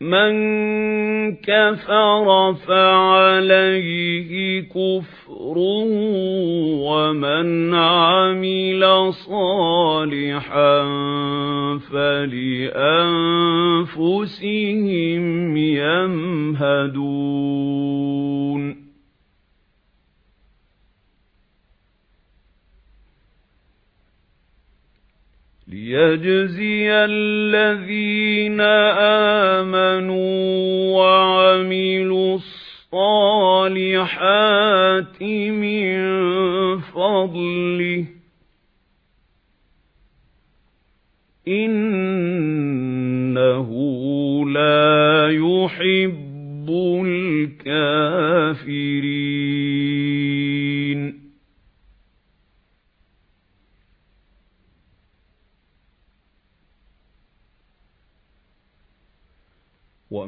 مَنْ كَفَرَ فَعَلَيْهِ كُفْرُهُ وَمَنْ عَمِلَ صَالِحًا فَلِأَنفُسِهِمْ يَمْهَدُونَ. لِيَجْزِيَ الَّذِينَ آمَنُوا وَعَمِلُوا الصَّالِحَاتِ مِنْ فَضْلِهِ إِنَّهُ لَا يُحِبُّ الْكَافِرِينَ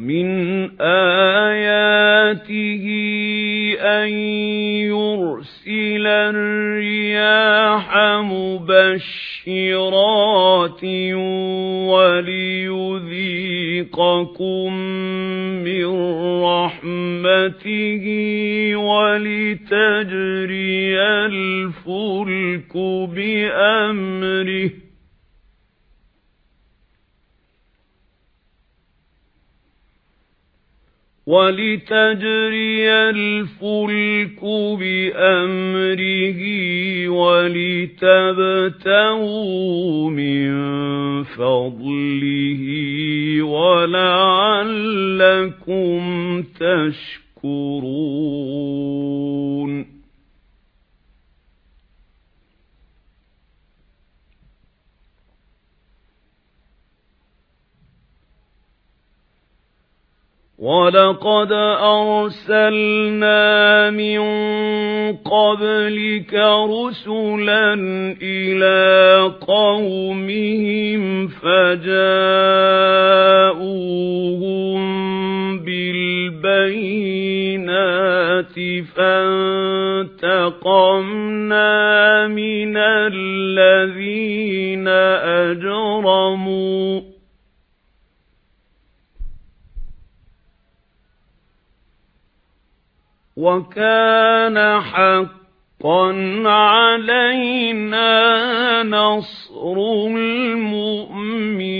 وَمِنْ آيَاتِهِ أَنْ يُرْسِلَ الرِّيَاحَ مُبَشِّرَاتٍ وَلِيُذِيقَكُم مِّن رَّحْمَتِهِ وَلِتَجْرِيَ الْفُلْكُ بِأَمْرِهِ وَلِتَجْرِيَ الْفُلْكُ بِأَمْرِهِ وَلِتَبْتَغُوا مِنْ فَضْلِهِ وَلَعَلَّكُمْ تَشْكُرُونَ. وَلَقَدْ أَرْسَلْنَا مِن قَبْلِكَ رُسُلًا إِلَى قَوْمِهِمْ فَجَاءُوهُم بِالْبَيِّنَاتِ فَانتَقَمْنَا مِنَ الَّذِينَ أَجْرَمُوا وَكَانَ حَقًّا عَلَيْنَا نَصْرُ الْمُؤْمِنِينَ.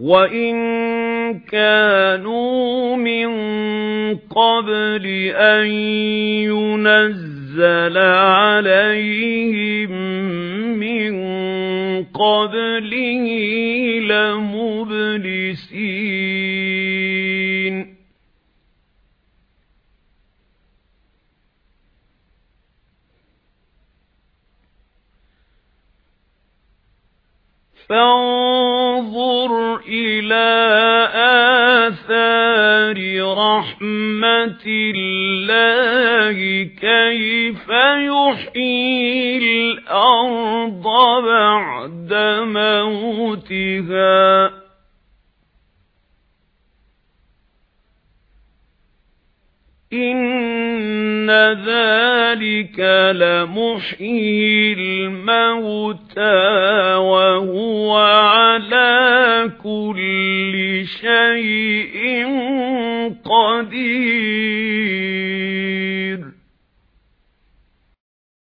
وَإِن كَانُوا مِن قَبْلِ أَن يُنَزَّلَ عَلَيْهِم مِّن قَبْلِهِ لَمُبْلِسِينَ فانظر آثار رحمة الله كيف يحيي الأرض بعد موتها؟ إِنَّ ذَلِكَ لَمُحْيِي الْمَوْتَى وَهُوَ عَلَى كُلِّ شَيْءٍ